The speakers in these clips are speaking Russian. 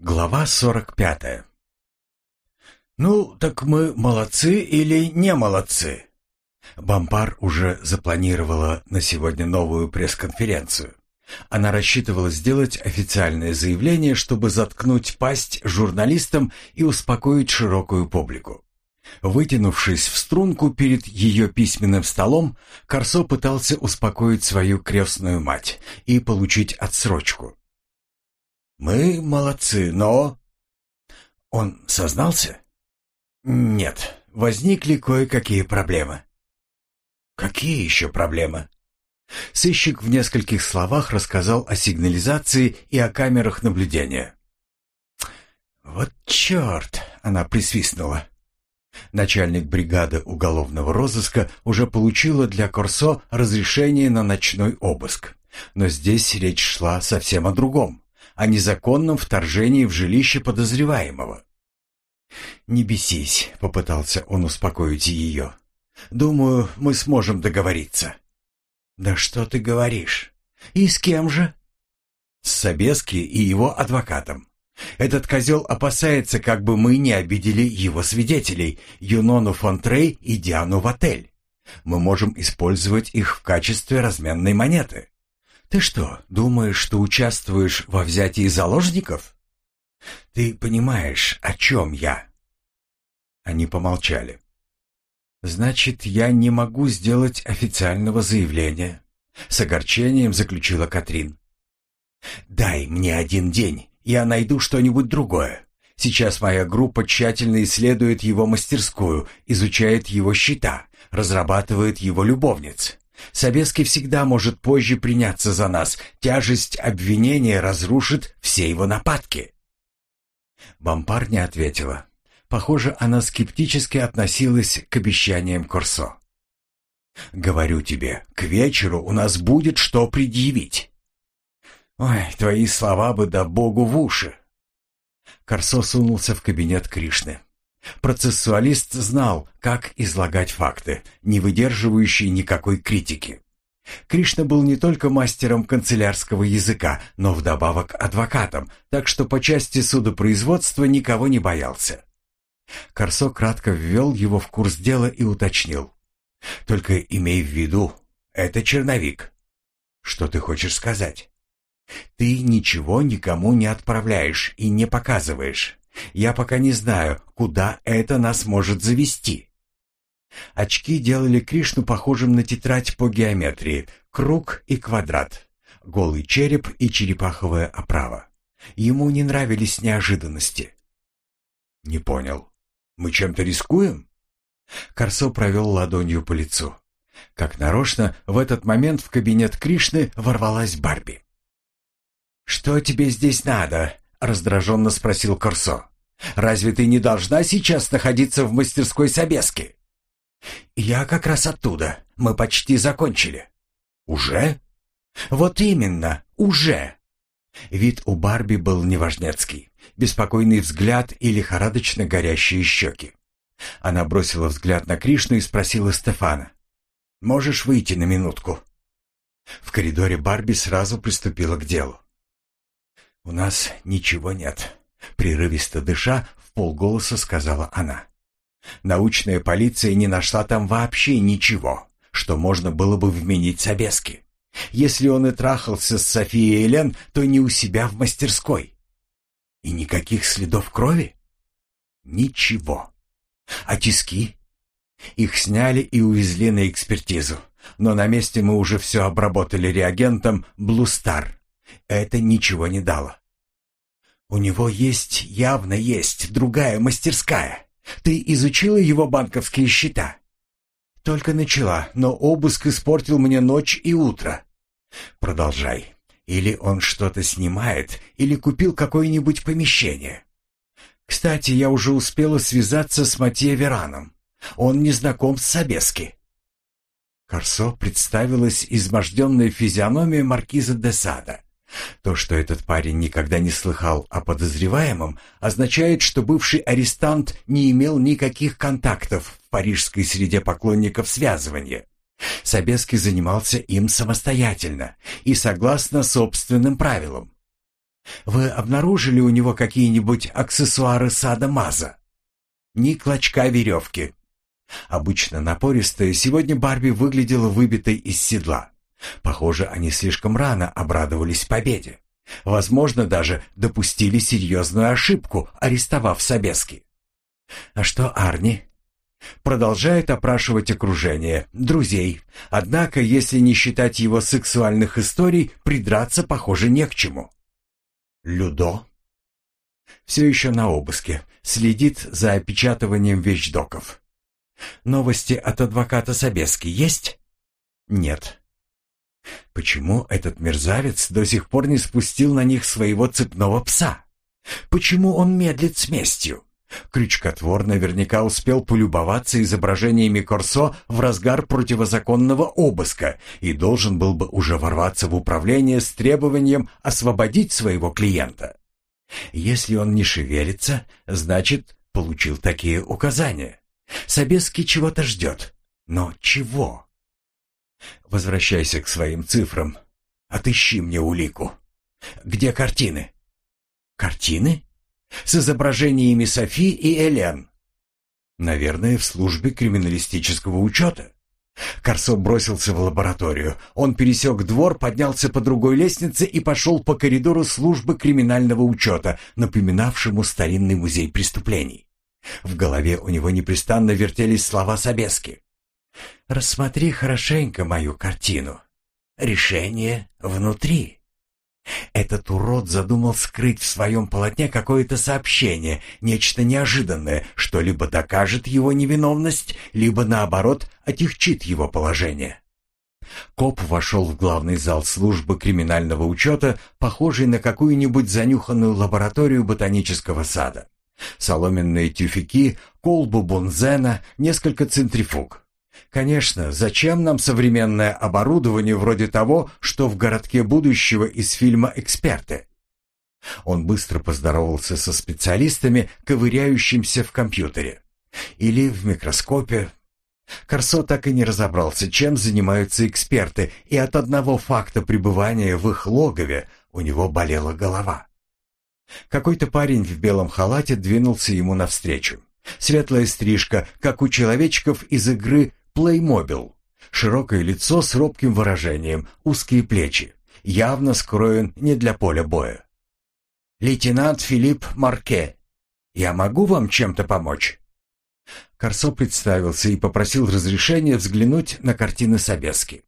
Глава сорок пятая. «Ну, так мы молодцы или не молодцы?» Бампар уже запланировала на сегодня новую пресс-конференцию. Она рассчитывала сделать официальное заявление, чтобы заткнуть пасть журналистам и успокоить широкую публику. Вытянувшись в струнку перед ее письменным столом, Корсо пытался успокоить свою крестную мать и получить отсрочку. «Мы молодцы, но...» «Он сознался?» «Нет, возникли кое-какие проблемы». «Какие еще проблемы?» Сыщик в нескольких словах рассказал о сигнализации и о камерах наблюдения. «Вот черт!» — она присвистнула. Начальник бригады уголовного розыска уже получила для Корсо разрешение на ночной обыск. Но здесь речь шла совсем о другом о незаконном вторжении в жилище подозреваемого. «Не бесись», — попытался он успокоить ее. «Думаю, мы сможем договориться». «Да что ты говоришь? И с кем же?» «С Собески и его адвокатом. Этот козел опасается, как бы мы не обидели его свидетелей, Юнону Фонтрей и Диану Ватель. Мы можем использовать их в качестве разменной монеты. Ты что, думаешь, что участвуешь во взятии заложников? Ты понимаешь, о чем я?» Они помолчали. «Значит, я не могу сделать официального заявления», — с огорчением заключила Катрин. «Дай мне один день, я найду что-нибудь другое. Сейчас моя группа тщательно исследует его мастерскую, изучает его счета, разрабатывает его любовниц. Собеский всегда может позже приняться за нас. Тяжесть обвинения разрушит все его нападки. Бампар не ответила. Похоже, она скептически относилась к обещаниям Корсо. «Говорю тебе, к вечеру у нас будет что предъявить». «Ой, твои слова бы да богу в уши!» Корсо сунулся в кабинет Кришны. Процессуалист знал, как излагать факты, не выдерживающие никакой критики. Кришна был не только мастером канцелярского языка, но вдобавок адвокатом, так что по части судопроизводства никого не боялся. Корсо кратко ввел его в курс дела и уточнил. «Только имей в виду, это черновик». «Что ты хочешь сказать?» «Ты ничего никому не отправляешь и не показываешь. Я пока не знаю, куда это нас может завести. Очки делали Кришну похожим на тетрадь по геометрии, круг и квадрат, голый череп и черепаховая оправа. Ему не нравились неожиданности. «Не понял. Мы чем-то рискуем?» Корсо провел ладонью по лицу. Как нарочно, в этот момент в кабинет Кришны ворвалась Барби. «Что тебе здесь надо?» — раздраженно спросил Корсо. «Разве ты не должна сейчас находиться в мастерской Собески?» «Я как раз оттуда. Мы почти закончили». «Уже?» «Вот именно, уже!» Вид у Барби был неважнецкий. Беспокойный взгляд и лихорадочно горящие щеки. Она бросила взгляд на Кришну и спросила Стефана. «Можешь выйти на минутку?» В коридоре Барби сразу приступила к делу. «У нас ничего нет», — прерывисто дыша, в полголоса сказала она. «Научная полиция не нашла там вообще ничего, что можно было бы вменить Собески. Если он и трахался с Софией Элен, то не у себя в мастерской. И никаких следов крови? Ничего. А тиски? Их сняли и увезли на экспертизу, но на месте мы уже все обработали реагентом «Блустар». Это ничего не дало. У него есть, явно есть, другая мастерская. Ты изучила его банковские счета? Только начала, но обыск испортил мне ночь и утро. Продолжай. Или он что-то снимает, или купил какое-нибудь помещение. Кстати, я уже успела связаться с Матье Вераном. Он не знаком с Собески. Корсо представилась изможденная физиономия маркиза де Сада. То, что этот парень никогда не слыхал о подозреваемом, означает, что бывший арестант не имел никаких контактов в парижской среде поклонников связывания. Собеский занимался им самостоятельно и согласно собственным правилам. Вы обнаружили у него какие-нибудь аксессуары сада-маза? Ни клочка веревки. Обычно напористая, сегодня Барби выглядела выбитой из седла. Похоже, они слишком рано обрадовались победе. Возможно, даже допустили серьезную ошибку, арестовав Собески. А что Арни? Продолжает опрашивать окружение, друзей. Однако, если не считать его сексуальных историй, придраться, похоже, не к чему. Людо? Все еще на обыске. Следит за опечатыванием вещдоков. Новости от адвоката Собески есть? Нет. Почему этот мерзавец до сих пор не спустил на них своего цепного пса? Почему он медлит с местью? Крючкотвор наверняка успел полюбоваться изображениями Корсо в разгар противозаконного обыска и должен был бы уже ворваться в управление с требованием освободить своего клиента. Если он не шевелится, значит, получил такие указания. Собеский чего-то ждет. Но чего? Возвращайся к своим цифрам. Отыщи мне улику. Где картины? Картины? С изображениями Софи и Элен. Наверное, в службе криминалистического учета. Корсо бросился в лабораторию. Он пересек двор, поднялся по другой лестнице и пошел по коридору службы криминального учета, напоминавшему старинный музей преступлений. В голове у него непрестанно вертелись слова Собески. «Рассмотри хорошенько мою картину. Решение внутри». Этот урод задумал скрыть в своем полотне какое-то сообщение, нечто неожиданное, что либо докажет его невиновность, либо, наоборот, отягчит его положение. Коп вошел в главный зал службы криминального учета, похожий на какую-нибудь занюханную лабораторию ботанического сада. Соломенные тюфяки, колбу бонзена, несколько центрифуг. Конечно, зачем нам современное оборудование вроде того, что в городке будущего из фильма «Эксперты»? Он быстро поздоровался со специалистами, ковыряющимся в компьютере. Или в микроскопе. Корсо так и не разобрался, чем занимаются эксперты, и от одного факта пребывания в их логове у него болела голова. Какой-то парень в белом халате двинулся ему навстречу. Светлая стрижка, как у человечков из игры Плеймобил. Широкое лицо с робким выражением, узкие плечи. Явно скроен не для поля боя. «Лейтенант Филипп Марке, я могу вам чем-то помочь?» Корсо представился и попросил разрешения взглянуть на картины Собески.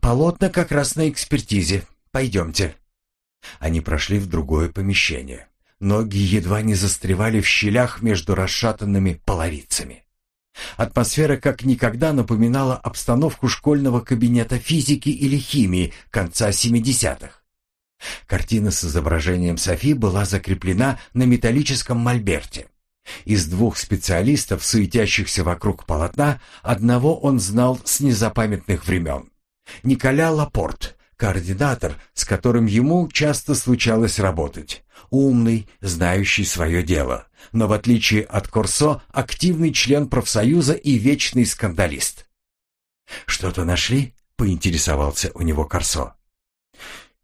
«Полотна как раз на экспертизе. Пойдемте». Они прошли в другое помещение. Ноги едва не застревали в щелях между расшатанными половицами. Атмосфера как никогда напоминала обстановку школьного кабинета физики или химии конца 70-х. Картина с изображением Софи была закреплена на металлическом мольберте. Из двух специалистов, суетящихся вокруг полотна, одного он знал с незапамятных времен. Николя Лапорт, координатор, с которым ему часто случалось работать. Умный, знающий свое дело, но в отличие от Корсо, активный член профсоюза и вечный скандалист. «Что-то нашли?» — поинтересовался у него Корсо.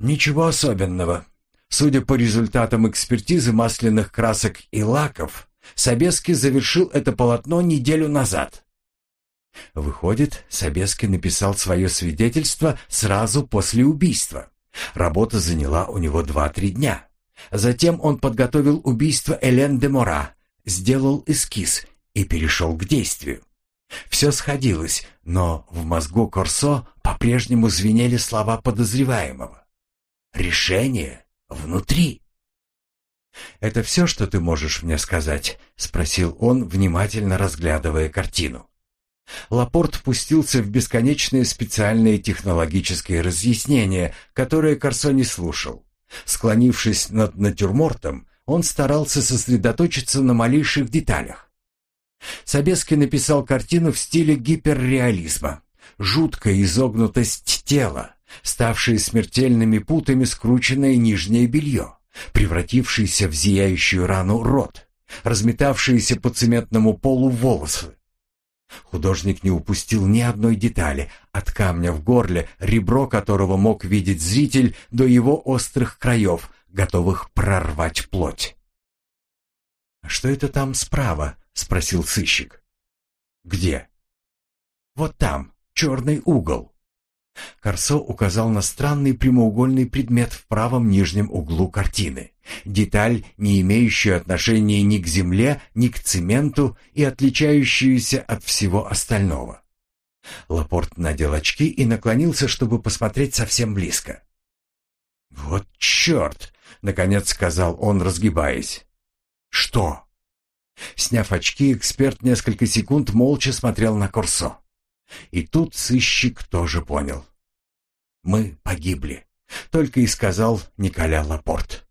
«Ничего особенного. Судя по результатам экспертизы масляных красок и лаков, Собеский завершил это полотно неделю назад. Выходит, Собеский написал свое свидетельство сразу после убийства. Работа заняла у него два-три дня. Затем он подготовил убийство Элен де Мора, сделал эскиз и перешел к действию. Все сходилось, но в мозгу Корсо по-прежнему звенели слова подозреваемого. «Решение внутри». «Это все, что ты можешь мне сказать?» — спросил он, внимательно разглядывая картину. Лапорт пустился в бесконечные специальные технологические разъяснения, которые Корсо не слушал. Склонившись над натюрмортом, он старался сосредоточиться на малейших деталях. Собеский написал картину в стиле гиперреализма. Жуткая изогнутость тела, ставшие смертельными путами скрученное нижнее белье, превратившийся в зияющую рану рот, разметавшиеся по цементному полу волосы, Художник не упустил ни одной детали, от камня в горле, ребро которого мог видеть зритель, до его острых краев, готовых прорвать плоть. «Что это там справа?» — спросил сыщик. «Где?» «Вот там, черный угол». Корсо указал на странный прямоугольный предмет в правом нижнем углу картины. Деталь, не имеющую отношения ни к земле, ни к цементу и отличающуюся от всего остального. Лапорт надел очки и наклонился, чтобы посмотреть совсем близко. «Вот черт!» — наконец сказал он, разгибаясь. «Что?» Сняв очки, эксперт несколько секунд молча смотрел на Корсо. И тут сыщик тоже понял. «Мы погибли», — только и сказал Николя Лапорт.